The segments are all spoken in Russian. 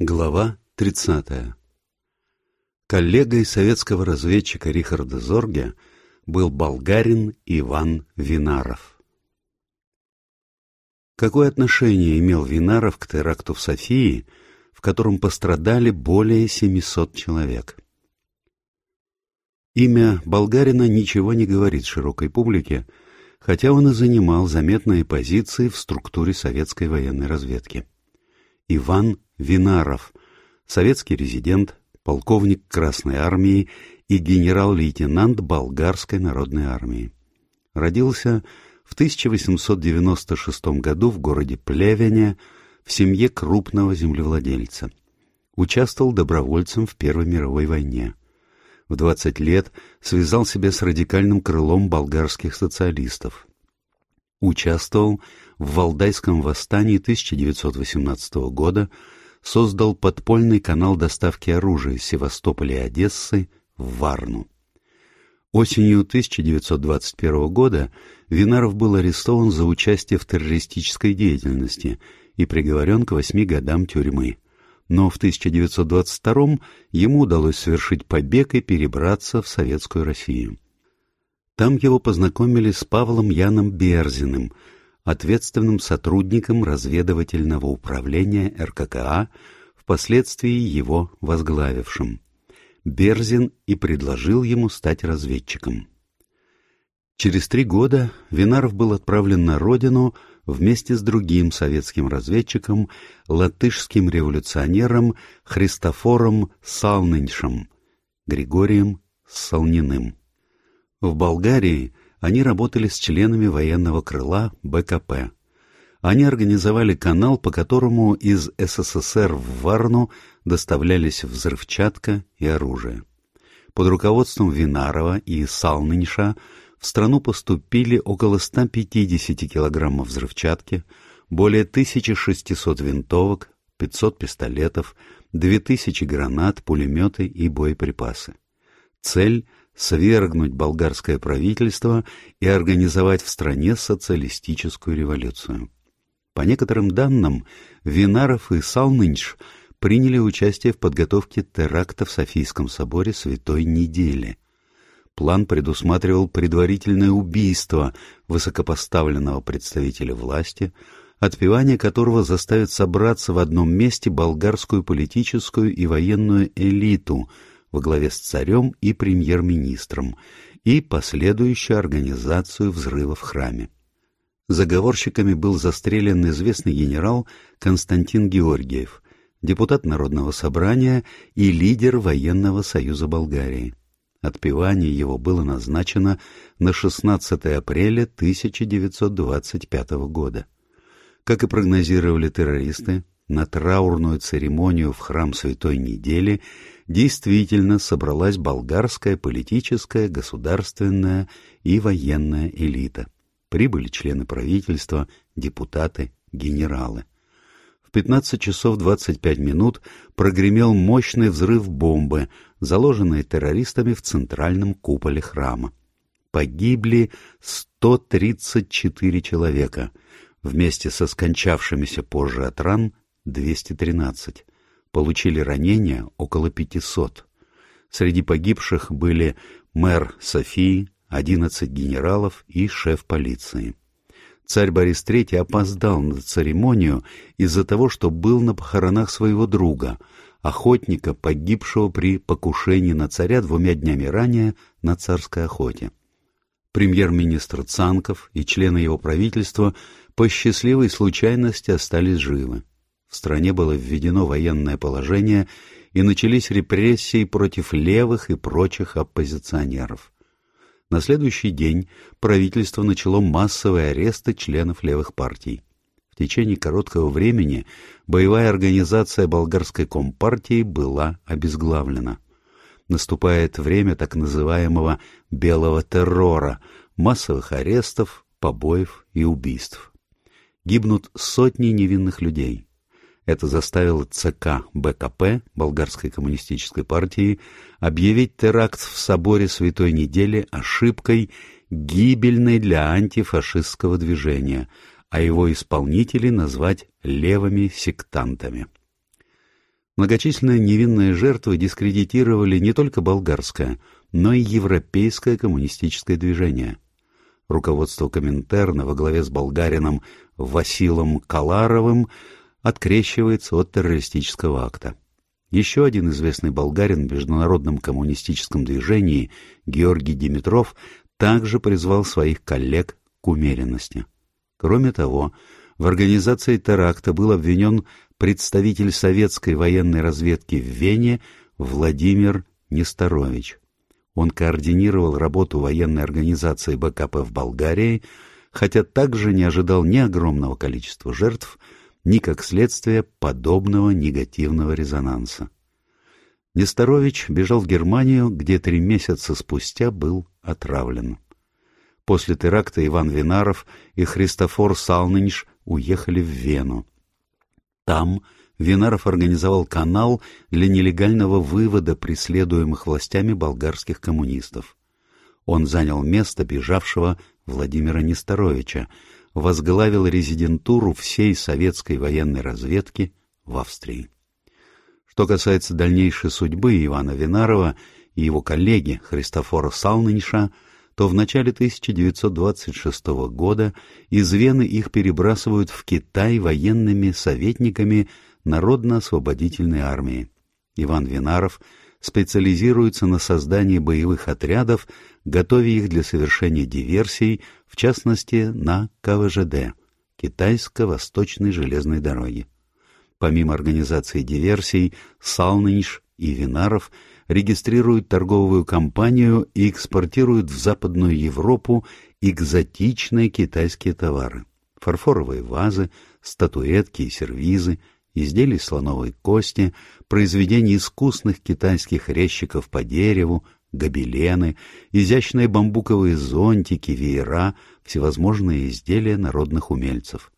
Глава 30. Коллегой советского разведчика Рихарда Зорге был болгарин Иван Винаров. Какое отношение имел Винаров к теракту в Софии, в котором пострадали более 700 человек? Имя болгарина ничего не говорит широкой публике, хотя он и занимал заметные позиции в структуре советской военной разведки. Иван Винаров, советский резидент, полковник Красной Армии и генерал-лейтенант Болгарской народной армии. Родился в 1896 году в городе Плевене в семье крупного землевладельца. Участвовал добровольцем в Первой мировой войне. В 20 лет связал себя с радикальным крылом болгарских социалистов. Участвовал в Валдайском восстании 1918 года, создал подпольный канал доставки оружия из Севастополя и Одессы в Варну. Осенью 1921 года Винаров был арестован за участие в террористической деятельности и приговорен к восьми годам тюрьмы. Но в 1922 ему удалось совершить побег и перебраться в Советскую Россию. Там его познакомили с Павлом Яном Берзиным, ответственным сотрудником разведывательного управления РККА, впоследствии его возглавившим. Берзин и предложил ему стать разведчиком. Через три года Винаров был отправлен на родину вместе с другим советским разведчиком, латышским революционером Христофором Салниншем, Григорием Салниным. В Болгарии они работали с членами военного крыла БКП. Они организовали канал, по которому из СССР в Варну доставлялись взрывчатка и оружие. Под руководством Винарова и Салнинша в страну поступили около 150 килограммов взрывчатки, более 1600 винтовок, 500 пистолетов, 2000 гранат, пулеметы и боеприпасы. Цель свергнуть болгарское правительство и организовать в стране социалистическую революцию. По некоторым данным, Винаров и Салнынч приняли участие в подготовке теракта в Софийском соборе Святой Недели. План предусматривал предварительное убийство высокопоставленного представителя власти, отпевание которого заставит собраться в одном месте болгарскую политическую и военную элиту – во главе с царем и премьер-министром и последующую организацию взрыва в храме. Заговорщиками был застрелен известный генерал Константин Георгиев, депутат Народного собрания и лидер военного союза Болгарии. Отпевание его было назначено на 16 апреля 1925 года. Как и прогнозировали террористы, на траурную церемонию в храм Святой Недели действительно собралась болгарская политическая, государственная и военная элита. Прибыли члены правительства, депутаты, генералы. В 15 часов 25 минут прогремел мощный взрыв бомбы, заложенной террористами в центральном куполе храма. Погибли 134 человека, вместе со скончавшимися позже от ран 213 получили ранения около 500. Среди погибших были мэр Софии, 11 генералов и шеф полиции. Царь Борис III опоздал на церемонию из-за того, что был на похоронах своего друга, охотника, погибшего при покушении на царя двумя днями ранее на царской охоте. Премьер-министр Цанков и члены его правительства по счастливой случайности остались живы. В стране было введено военное положение и начались репрессии против левых и прочих оппозиционеров. На следующий день правительство начало массовые аресты членов левых партий. В течение короткого времени боевая организация болгарской компартии была обезглавлена. Наступает время так называемого «белого террора», массовых арестов, побоев и убийств. Гибнут сотни невинных людей. Это заставило ЦК БКП Болгарской коммунистической партии объявить теракт в соборе Святой Недели ошибкой, гибельной для антифашистского движения, а его исполнителей назвать левыми сектантами. Многочисленные невинные жертвы дискредитировали не только болгарское, но и европейское коммунистическое движение. Руководство Коминтерна во главе с болгарином Василом Каларовым открещивается от террористического акта. Еще один известный болгарин в международном коммунистическом движении, Георгий Димитров, также призвал своих коллег к умеренности. Кроме того, в организации теракта был обвинен представитель советской военной разведки в Вене Владимир Несторович. Он координировал работу военной организации БКП в Болгарии, хотя также не ожидал ни огромного количества жертв, ни как следствие подобного негативного резонанса. Несторович бежал в Германию, где три месяца спустя был отравлен. После теракта Иван Винаров и Христофор Салнинш уехали в Вену. Там Винаров организовал канал для нелегального вывода преследуемых властями болгарских коммунистов. Он занял место бежавшего Владимира Несторовича, возглавил резидентуру всей советской военной разведки в Австрии. Что касается дальнейшей судьбы Ивана Винарова и его коллеги Христофора Салнинша, то в начале 1926 года из Вены их перебрасывают в Китай военными советниками Народно-освободительной армии. Иван Винаров специализируется на создании боевых отрядов, готовя их для совершения диверсий, в частности на КВЖД – Китайско-Восточной железной дороги. Помимо организации диверсий, Салнинш и Винаров регистрируют торговую компанию и экспортируют в Западную Европу экзотичные китайские товары – фарфоровые вазы, статуэтки и сервизы – изделий слоновой кости, произведений искусных китайских резчиков по дереву, гобелены, изящные бамбуковые зонтики, веера, всевозможные изделия народных умельцев.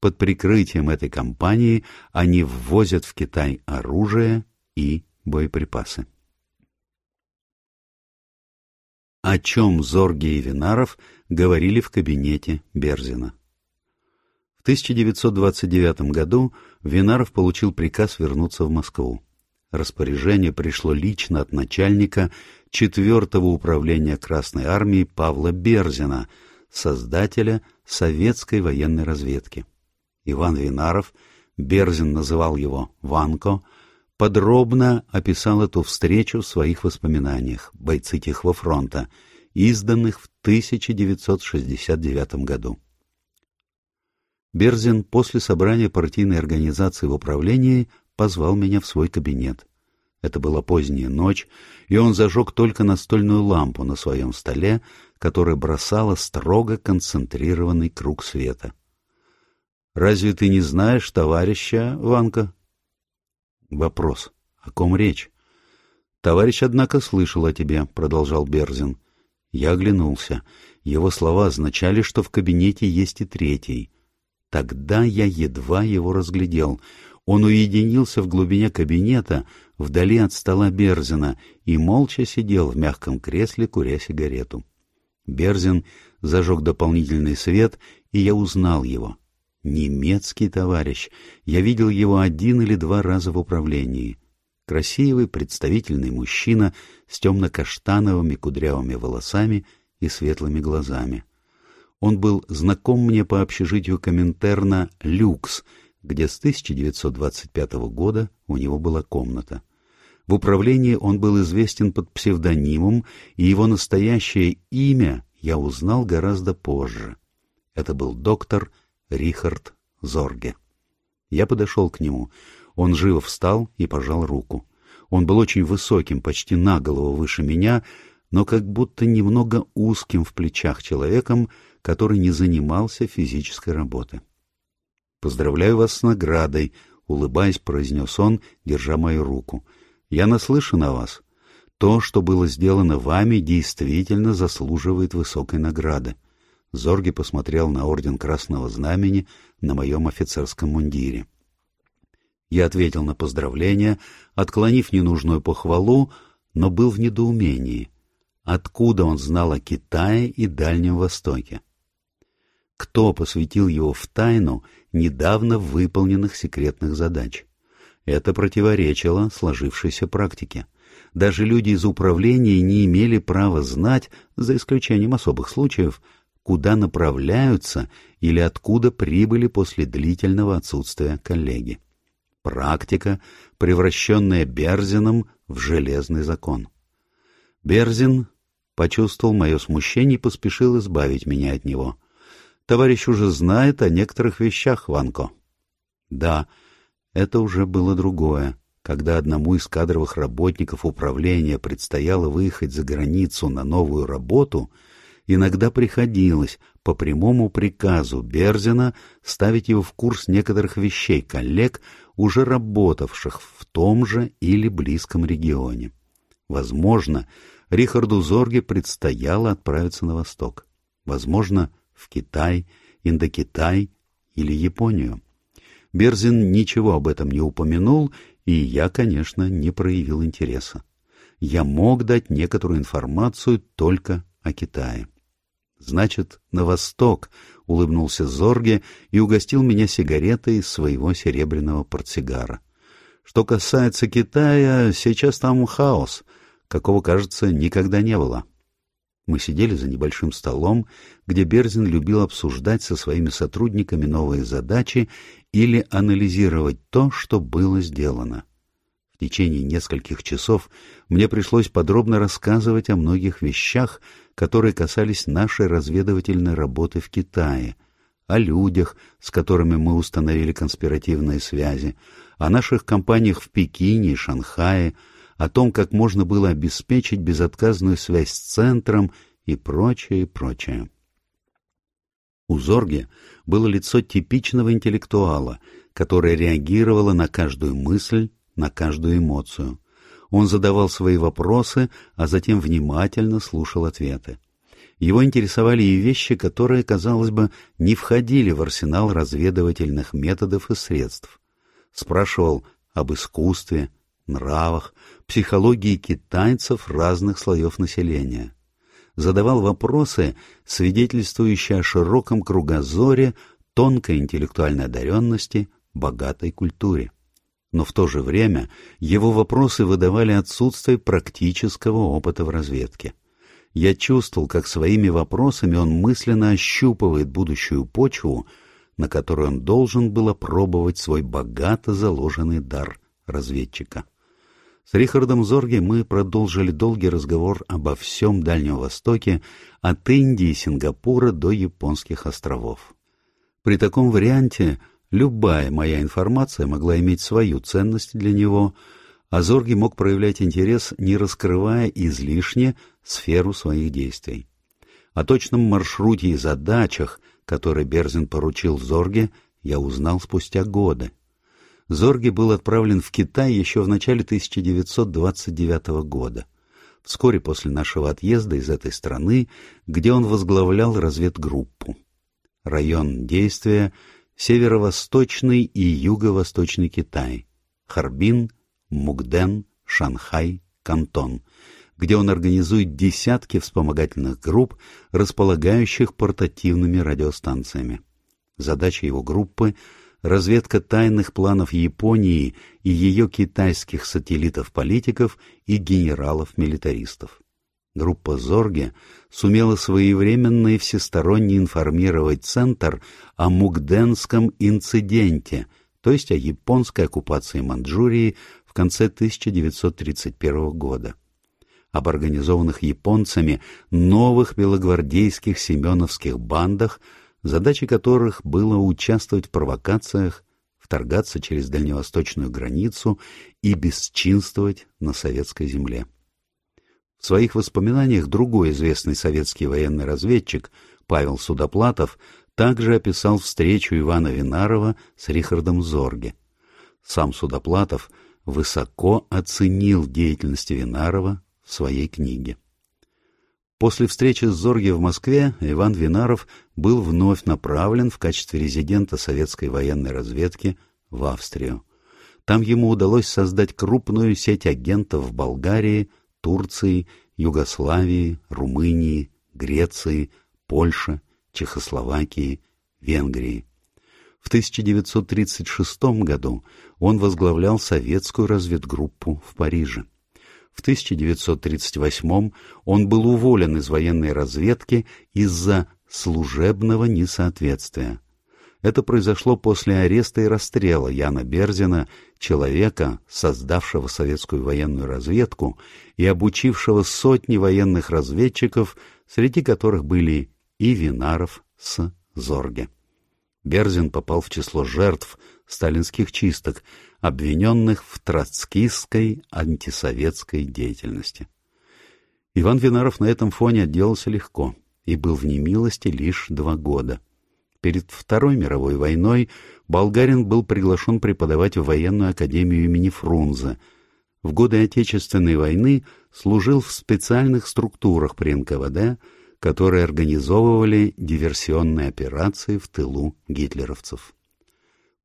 Под прикрытием этой компании они ввозят в Китай оружие и боеприпасы. О чем Зорги и Винаров говорили в кабинете Берзина. В 1929 году Винаров получил приказ вернуться в Москву. Распоряжение пришло лично от начальника 4-го управления Красной Армии Павла Берзина, создателя советской военной разведки. Иван Винаров, Берзин называл его Ванко, подробно описал эту встречу в своих воспоминаниях «Бойцы Тихого фронта», изданных в 1969 году. Берзин после собрания партийной организации в управлении позвал меня в свой кабинет. Это была поздняя ночь, и он зажег только настольную лампу на своем столе, которая бросала строго концентрированный круг света. — Разве ты не знаешь товарища, Ванка? Вопрос. О ком речь? — Товарищ, однако, слышал о тебе, — продолжал Берзин. Я оглянулся. Его слова означали, что в кабинете есть и третий — Тогда я едва его разглядел. Он уединился в глубине кабинета, вдали от стола Берзина, и молча сидел в мягком кресле, куря сигарету. Берзин зажег дополнительный свет, и я узнал его. Немецкий товарищ. Я видел его один или два раза в управлении. Красивый, представительный мужчина с темно-каштановыми кудрявыми волосами и светлыми глазами. Он был знаком мне по общежитию Коминтерна «Люкс», где с 1925 года у него была комната. В управлении он был известен под псевдонимом, и его настоящее имя я узнал гораздо позже. Это был доктор Рихард Зорге. Я подошел к нему. Он живо встал и пожал руку. Он был очень высоким, почти на голову выше меня, но как будто немного узким в плечах человеком, который не занимался физической работой. «Поздравляю вас с наградой», — улыбаясь, произнес он, держа мою руку. «Я наслышан о вас. То, что было сделано вами, действительно заслуживает высокой награды». Зорги посмотрел на орден Красного Знамени на моем офицерском мундире. Я ответил на поздравление, отклонив ненужную похвалу, но был в недоумении. Откуда он знал о Китае и Дальнем Востоке? кто посвятил его в тайну недавно выполненных секретных задач. Это противоречило сложившейся практике. Даже люди из управления не имели права знать, за исключением особых случаев, куда направляются или откуда прибыли после длительного отсутствия коллеги. Практика, превращенная Берзином в железный закон. Берзин почувствовал мое смущение и поспешил избавить меня от него. Товарищ уже знает о некоторых вещах, Ванко. Да, это уже было другое. Когда одному из кадровых работников управления предстояло выехать за границу на новую работу, иногда приходилось по прямому приказу Берзина ставить его в курс некоторых вещей коллег, уже работавших в том же или близком регионе. Возможно, Рихарду Зорге предстояло отправиться на восток. Возможно, в Китай, Индокитай или Японию. Берзин ничего об этом не упомянул, и я, конечно, не проявил интереса. Я мог дать некоторую информацию только о Китае. «Значит, на восток», — улыбнулся Зорге и угостил меня сигаретой из своего серебряного портсигара. «Что касается Китая, сейчас там хаос, какого, кажется, никогда не было». Мы сидели за небольшим столом, где Берзин любил обсуждать со своими сотрудниками новые задачи или анализировать то, что было сделано. В течение нескольких часов мне пришлось подробно рассказывать о многих вещах, которые касались нашей разведывательной работы в Китае, о людях, с которыми мы установили конспиративные связи, о наших компаниях в Пекине и Шанхае, о том, как можно было обеспечить безотказную связь с центром и прочее, прочее. У Зорги было лицо типичного интеллектуала, которое реагировало на каждую мысль, на каждую эмоцию. Он задавал свои вопросы, а затем внимательно слушал ответы. Его интересовали и вещи, которые, казалось бы, не входили в арсенал разведывательных методов и средств. Спрашивал об искусстве, нравах, психологии китайцев разных слоев населения задавал вопросы, свидетельствующие о широком кругозоре, тонкой интеллектуальной одаренности, богатой культуре. Но в то же время его вопросы выдавали отсутствие практического опыта в разведке. Я чувствовал, как своими вопросами он мысленно ощупывает будущую почву, на которой он должен был опробовать свой богато заложенный дар разведчика. С Рихардом Зорге мы продолжили долгий разговор обо всем Дальнем Востоке, от Индии и Сингапура до японских островов. При таком варианте любая моя информация могла иметь свою ценность для него, а Зорге мог проявлять интерес, не раскрывая излишне сферу своих действий. О точном маршруте и задачах, которые Берзин поручил Зорге, я узнал спустя годы. Зорги был отправлен в Китай еще в начале 1929 года, вскоре после нашего отъезда из этой страны, где он возглавлял разведгруппу. Район действия — северо-восточный и юго-восточный Китай, Харбин, Мукден, Шанхай, Кантон, где он организует десятки вспомогательных групп, располагающих портативными радиостанциями. Задача его группы — разведка тайных планов Японии и ее китайских сателлитов-политиков и генералов-милитаристов. Группа Зорге сумела своевременно и всесторонне информировать Центр о Мукденском инциденте, то есть о японской оккупации Манчжурии в конце 1931 года об организованных японцами новых белогвардейских семеновских бандах, задачей которых было участвовать в провокациях, вторгаться через дальневосточную границу и бесчинствовать на советской земле. В своих воспоминаниях другой известный советский военный разведчик Павел Судоплатов также описал встречу Ивана Винарова с Рихардом Зорге. Сам Судоплатов высоко оценил деятельность Винарова в своей книге. После встречи с Зорге в Москве Иван Винаров был вновь направлен в качестве резидента советской военной разведки в Австрию. Там ему удалось создать крупную сеть агентов в Болгарии, Турции, Югославии, Румынии, Греции, Польше, Чехословакии, Венгрии. В 1936 году он возглавлял советскую разведгруппу в Париже. В 1938 он был уволен из военной разведки из-за служебного несоответствия. Это произошло после ареста и расстрела Яна Берзина, человека, создавшего советскую военную разведку и обучившего сотни военных разведчиков, среди которых были и Винаров с Зорге. Берзин попал в число жертв сталинских чисток, обвиненных в троцкистской антисоветской деятельности. Иван Винаров на этом фоне отделался легко и был в немилости лишь два года. Перед Второй мировой войной Болгарин был приглашен преподавать в военную академию имени Фрунзе. В годы Отечественной войны служил в специальных структурах при НКВД, которые организовывали диверсионные операции в тылу гитлеровцев.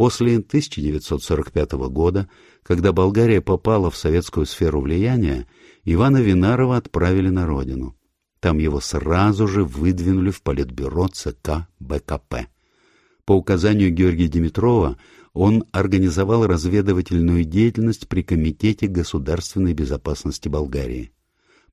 После 1945 года, когда Болгария попала в советскую сферу влияния, Ивана Винарова отправили на родину. Там его сразу же выдвинули в политбюро ЦК БКП. По указанию Георгия Димитрова он организовал разведывательную деятельность при Комитете государственной безопасности Болгарии.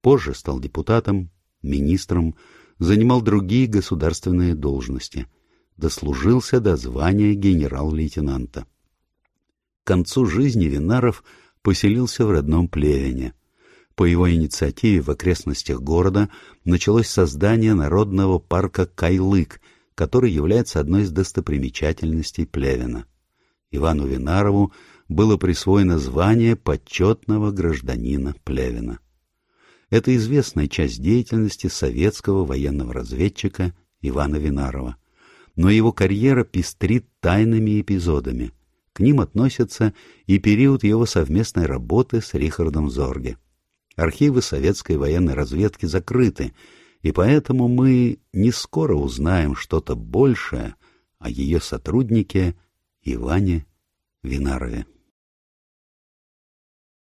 Позже стал депутатом, министром, занимал другие государственные должности. Дослужился до звания генерал-лейтенанта. К концу жизни Винаров поселился в родном Плевене. По его инициативе в окрестностях города началось создание народного парка Кайлык, который является одной из достопримечательностей Плевена. Ивану Винарову было присвоено звание почетного гражданина Плевена. Это известная часть деятельности советского военного разведчика Ивана Винарова. Но его карьера пестрит тайными эпизодами. К ним относится и период его совместной работы с Рихардом Зорге. Архивы советской военной разведки закрыты, и поэтому мы не скоро узнаем что-то большее о ее сотруднике Иване Винарове.